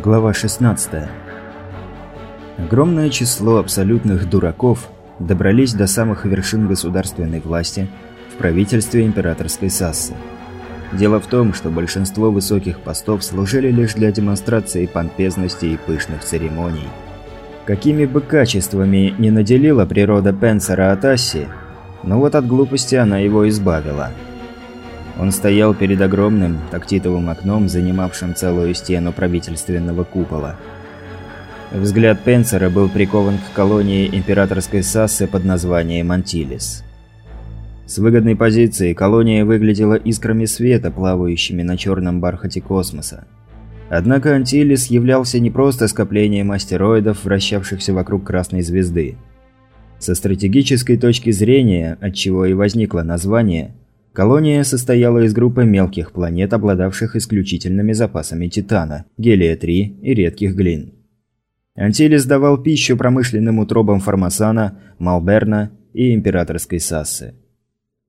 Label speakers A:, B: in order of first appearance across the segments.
A: Глава 16. Огромное число абсолютных дураков добрались до самых вершин государственной власти в правительстве императорской Сассы. Дело в том, что большинство высоких постов служили лишь для демонстрации помпезности и пышных церемоний. Какими бы качествами не наделила природа Пенсера Атасси, но вот от глупости она его избавила – он стоял перед огромным тактитовым окном, занимавшим целую стену правительственного купола. Взгляд Пенсера был прикован к колонии императорской Сассы под названием Антилис. С выгодной позиции колония выглядела искрами света, плавающими на черном бархате космоса. Однако Антилис являлся не просто скоплением астероидов, вращавшихся вокруг Красной Звезды. Со стратегической точки зрения, от чего и возникло название – Колония состояла из группы мелких планет, обладавших исключительными запасами титана, гелия-3 и редких глин. Антилис давал пищу промышленным утробам Формасана, Малберна и Императорской Сассы.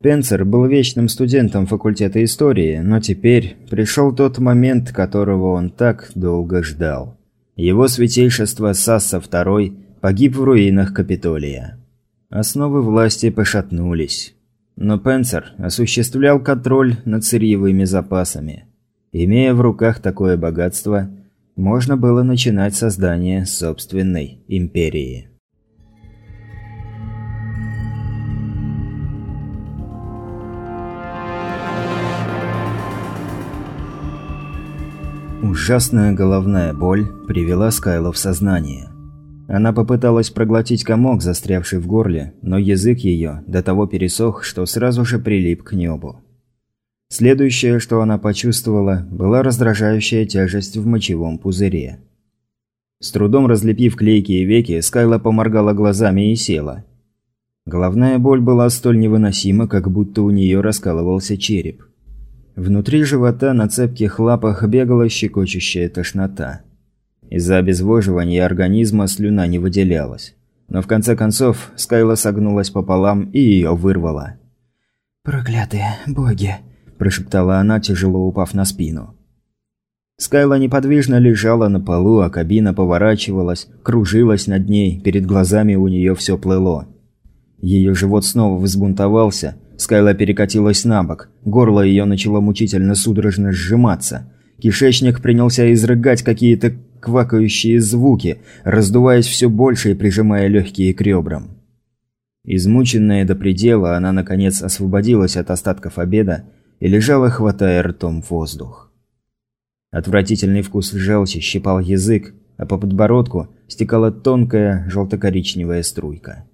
A: Пенсер был вечным студентом факультета истории, но теперь пришел тот момент, которого он так долго ждал. Его святейшество Сасса II погиб в руинах Капитолия. Основы власти пошатнулись. Но Пенсер осуществлял контроль над сырьевыми запасами. Имея в руках такое богатство, можно было начинать создание собственной империи. Ужасная головная боль привела Скайла в сознание. Она попыталась проглотить комок, застрявший в горле, но язык ее до того пересох, что сразу же прилип к небу. Следующее, что она почувствовала, была раздражающая тяжесть в мочевом пузыре. С трудом разлепив клейкие веки, Скайла поморгала глазами и села. Головная боль была столь невыносима, как будто у нее раскалывался череп. Внутри живота на цепких лапах бегала щекочущая тошнота. Из-за обезвоживания организма слюна не выделялась. Но в конце концов Скайла согнулась пополам и ее вырвала.
B: «Проклятые боги!»
A: – прошептала она, тяжело упав на спину. Скайла неподвижно лежала на полу, а кабина поворачивалась, кружилась над ней, перед глазами у нее все плыло. Ее живот снова взбунтовался, Скайла перекатилась на бок, горло ее начало мучительно судорожно сжиматься. Кишечник принялся изрыгать какие-то квакающие звуки, раздуваясь все больше и прижимая легкие к ребрам. Измученная до предела, она наконец освободилась от остатков обеда и лежала, хватая ртом воздух. Отвратительный вкус желчи щипал язык, а по подбородку стекала тонкая желто-коричневая струйка.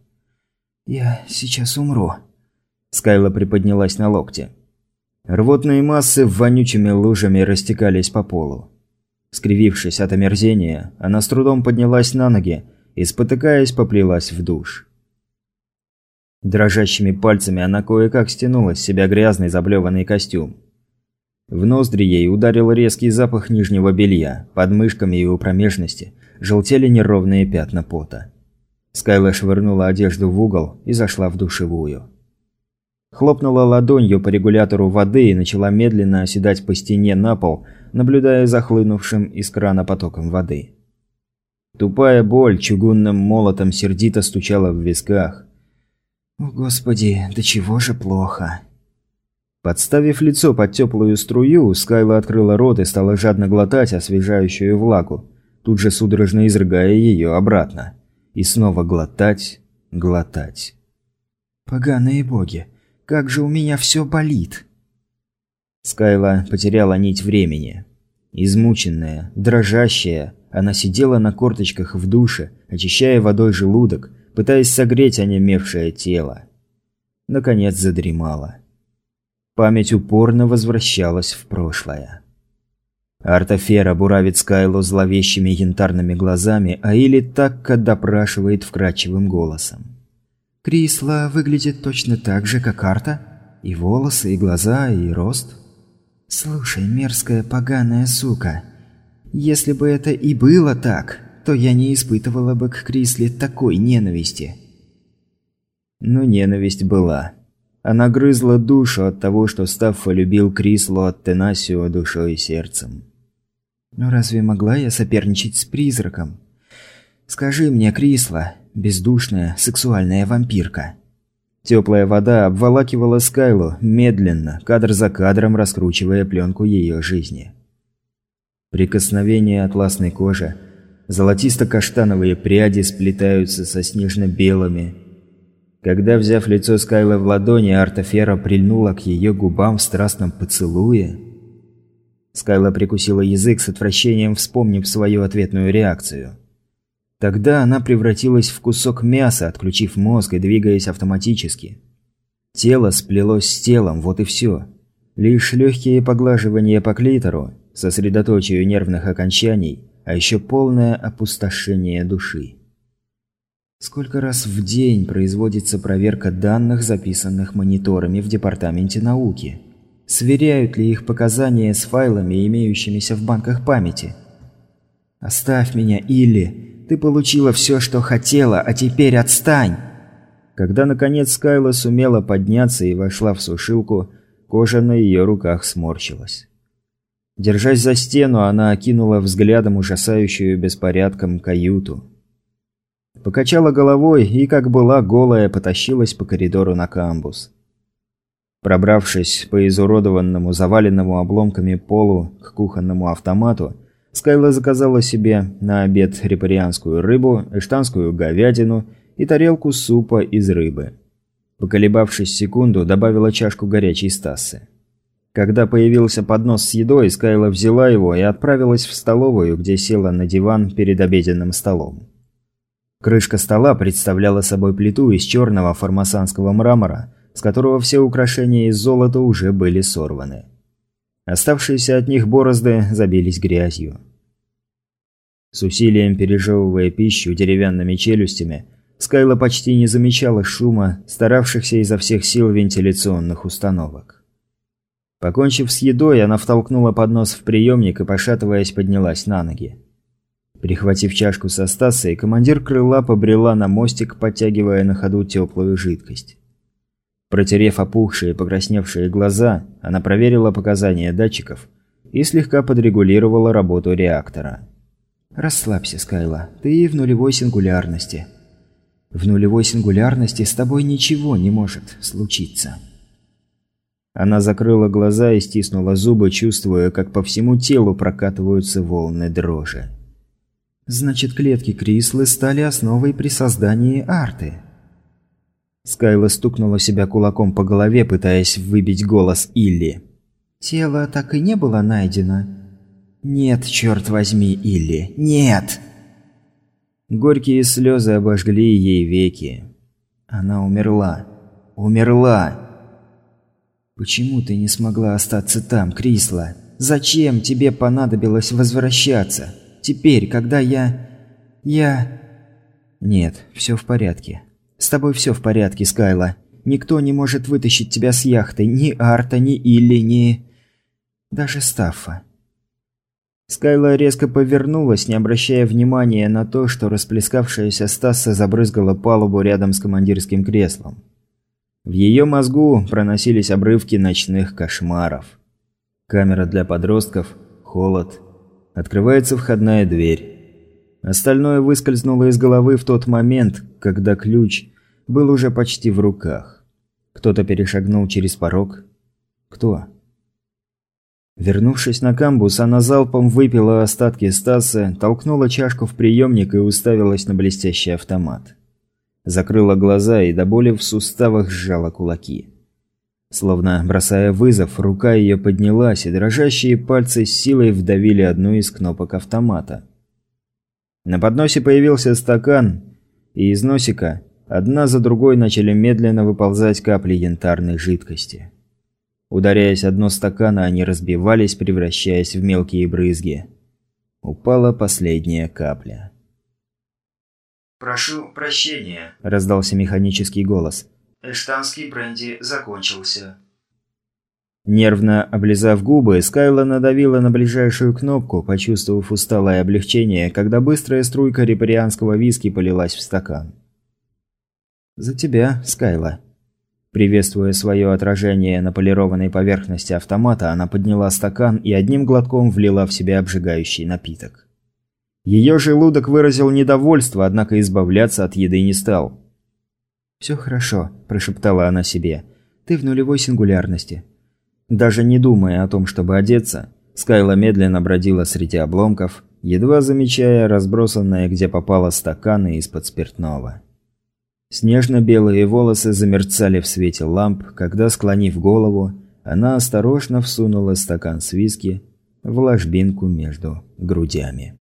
B: «Я сейчас умру», –
A: Скайла приподнялась на локте. Рвотные массы вонючими лужами растекались по полу. Скривившись от омерзения, она с трудом поднялась на ноги и, спотыкаясь, поплелась в душ. Дрожащими пальцами она кое-как стянула с себя грязный заблеванный костюм. В ноздри ей ударил резкий запах нижнего белья, под мышками и у промежности желтели неровные пятна пота. Скайла швырнула одежду в угол и зашла в душевую. Хлопнула ладонью по регулятору воды и начала медленно оседать по стене на пол, наблюдая за хлынувшим из крана потоком воды. Тупая боль чугунным молотом сердито стучала в висках.
B: «О, Господи, да чего же плохо!»
A: Подставив лицо под теплую струю, Скайла открыла рот и стала жадно глотать освежающую влагу, тут же судорожно изрыгая ее обратно. И снова глотать, глотать.
B: «Поганые боги, как же у меня все болит!»
A: Скайла потеряла нить времени. Измученная, дрожащая, она сидела на корточках в душе, очищая водой желудок, пытаясь согреть онемевшее тело. Наконец задремала. Память упорно возвращалась в прошлое. Артафера буравит Скайлу зловещими янтарными глазами, а Или так допрашивает вкрадчивым голосом.
B: «Крисла выглядит точно так же, как Арта? И волосы, и глаза, и рост?» «Слушай, мерзкая поганая сука, если бы это и было так, то я не испытывала бы к Крисле такой ненависти».
A: Но ненависть была. Она грызла душу от того, что Стаффа любил Крислу от Тенасио душой и сердцем.
B: Но разве могла я соперничать с призраком? Скажи мне, Крисла, бездушная сексуальная вампирка.
A: Теплая вода обволакивала Скайлу медленно, кадр за кадром раскручивая пленку ее жизни. Прикосновение атласной кожи, золотисто-каштановые пряди сплетаются со снежно-белыми. Когда, взяв лицо Скайла в ладони, Артафера прильнула к ее губам в страстном поцелуе, Скайла прикусила язык с отвращением, вспомнив свою ответную реакцию. Тогда она превратилась в кусок мяса, отключив мозг и двигаясь автоматически. Тело сплелось с телом, вот и все. Лишь легкие поглаживания по клитору, сосредоточию нервных окончаний, а еще полное опустошение души. Сколько раз в день производится проверка данных, записанных мониторами в Департаменте науки? Сверяют ли их показания с файлами, имеющимися в банках памяти? «Оставь меня, Илли! Ты получила все, что хотела, а теперь отстань!» Когда, наконец, Скайла сумела подняться и вошла в сушилку, кожа на ее руках сморщилась. Держась за стену, она окинула взглядом ужасающую беспорядком каюту. Покачала головой и, как была голая, потащилась по коридору на камбус. Пробравшись по изуродованному, заваленному обломками полу к кухонному автомату, Скайла заказала себе на обед репарианскую рыбу, эштанскую говядину и тарелку супа из рыбы. Поколебавшись секунду, добавила чашку горячей стасы. Когда появился поднос с едой, Скайла взяла его и отправилась в столовую, где села на диван перед обеденным столом. Крышка стола представляла собой плиту из черного формасанского мрамора, с которого все украшения из золота уже были сорваны. Оставшиеся от них борозды забились грязью. С усилием пережевывая пищу деревянными челюстями, Скайла почти не замечала шума, старавшихся изо всех сил вентиляционных установок. Покончив с едой, она втолкнула поднос в приемник и, пошатываясь, поднялась на ноги. Прихватив чашку со Стасой, командир крыла побрела на мостик, подтягивая на ходу теплую жидкость. Протерев опухшие покрасневшие глаза, она проверила показания датчиков и слегка подрегулировала работу реактора.
B: «Расслабься, Скайла, ты в нулевой сингулярности. В нулевой сингулярности с тобой ничего не может случиться».
A: Она закрыла глаза и стиснула зубы, чувствуя, как по всему телу прокатываются волны дрожи.
B: «Значит, клетки Крислы стали основой при создании арты».
A: Скайла стукнула себя кулаком по голове, пытаясь выбить голос Илли.
B: «Тело так и не было найдено?» «Нет, черт возьми, Илли, нет!»
A: Горькие слезы обожгли ей веки. Она умерла. Умерла!
B: «Почему ты не смогла остаться там, Крисла? Зачем тебе понадобилось возвращаться? Теперь, когда я... я...»
A: «Нет, все в порядке.
B: С тобой все в порядке, Скайла. Никто не может вытащить тебя с яхты. Ни Арта, ни Илли, ни... Даже Стаффа.
A: Скайла резко повернулась, не обращая внимания на то, что расплескавшаяся Стасса забрызгала палубу рядом с командирским креслом. В ее мозгу проносились обрывки ночных кошмаров. Камера для подростков, холод. Открывается входная дверь. Остальное выскользнуло из головы в тот момент, когда ключ был уже почти в руках. Кто-то перешагнул через порог. Кто? Вернувшись на камбус, она залпом выпила остатки Стаса, толкнула чашку в приемник и уставилась на блестящий автомат. Закрыла глаза и до боли в суставах сжала кулаки. Словно бросая вызов, рука ее поднялась, и дрожащие пальцы с силой вдавили одну из кнопок автомата – на подносе появился стакан, и из носика одна за другой начали медленно выползать капли янтарной жидкости. Ударяясь о дно стакана, они разбивались, превращаясь в мелкие брызги. Упала последняя капля.
C: «Прошу прощения», –
A: раздался механический голос.
C: «Эштанский бренди закончился».
A: Нервно облизав губы, Скайла надавила на ближайшую кнопку, почувствовав усталое облегчение, когда быстрая струйка репарианского виски полилась в стакан.
B: «За тебя, Скайла».
A: Приветствуя свое отражение на полированной поверхности автомата, она подняла стакан и одним глотком влила в себя обжигающий напиток. Ее желудок выразил недовольство, однако избавляться от еды не стал.
B: «Все хорошо», – прошептала она себе. «Ты в нулевой сингулярности».
A: Даже не думая о том, чтобы одеться, Скайла медленно бродила среди обломков, едва замечая разбросанные, где попало стаканы из-под спиртного. Снежно-белые волосы замерцали в свете ламп, когда, склонив голову, она осторожно всунула стакан с виски в ложбинку между грудями.